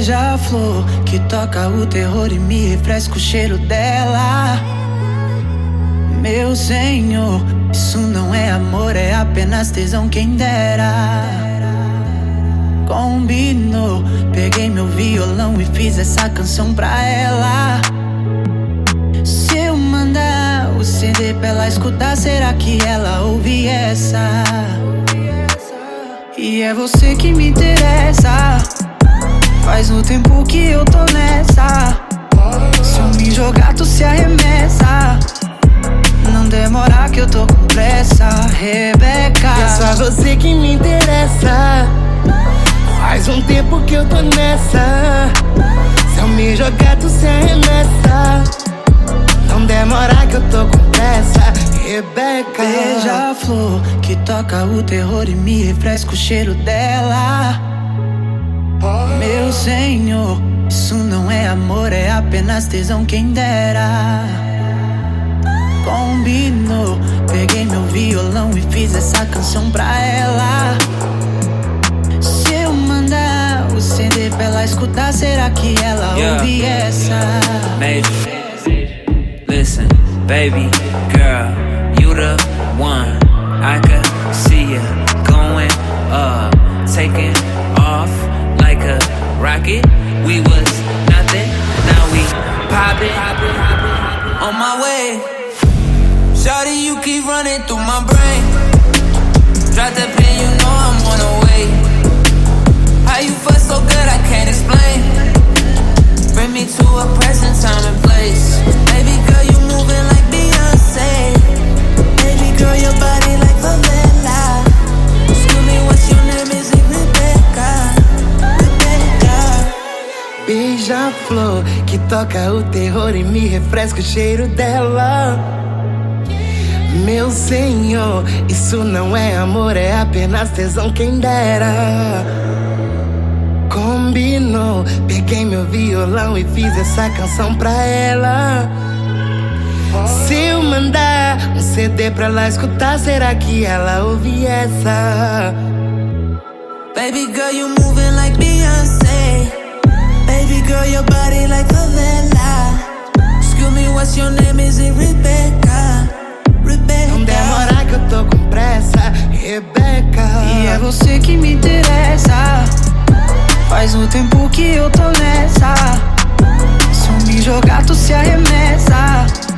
Beija-flor que toca o terror e me refresca o cheiro dela. Meu senhor, isso não é amor, é apenas tesão, quem dera. Combinou, peguei meu violão e fiz essa canção pra ela. Se eu mandar o CD pra ela escutar, será que ela ouve essa? E é você que me interessa. Faz um tempo que eu tô nessa. Se eu me jogar, tu se arremessa. Não demora que eu tô com pressa, Rebeca. É só você que me interessa. Faz um tempo que eu tô nessa. Se eu me jogar, tu se arremessa. Não demora que eu tô com pressa, Rebeca. Beija-flor que toca o terror e me refresca o cheiro dela. Meu senhor, isso não é amor, é apenas tesão, quem dera. Combinou, peguei meu violão e fiz essa canção pra ela. Se eu mandar o CD pra ela escutar, será que ela Yeah. ouve essa? Major. Listen, baby girl, you the one. I could rocket. We was nothing, now we poppin'. On my way, Shawty, you keep running through my brain. Drop the pin, you know I'm on the way. How you fuck so good, I can't explain. Bring me to a present time and place. Baby Beija-flor que toca o terror e me refresca o cheiro dela. Meu senhor, isso não é amor, é apenas tesão, quem dera. Combinou, peguei meu violão e fiz essa canção pra ela. Se eu mandar um CD pra ela escutar, será que ela ouve essa? Baby girl, you moving like Beyonce. Baby girl, your body like favela. Excuse me, what's your name? Is it Rebecca? Rebecca. Não demora que eu tô com pressa, Rebeca. E é você que me interessa. Faz um tempo que eu tô nessa. Se eu me jogar, tu se arremessa.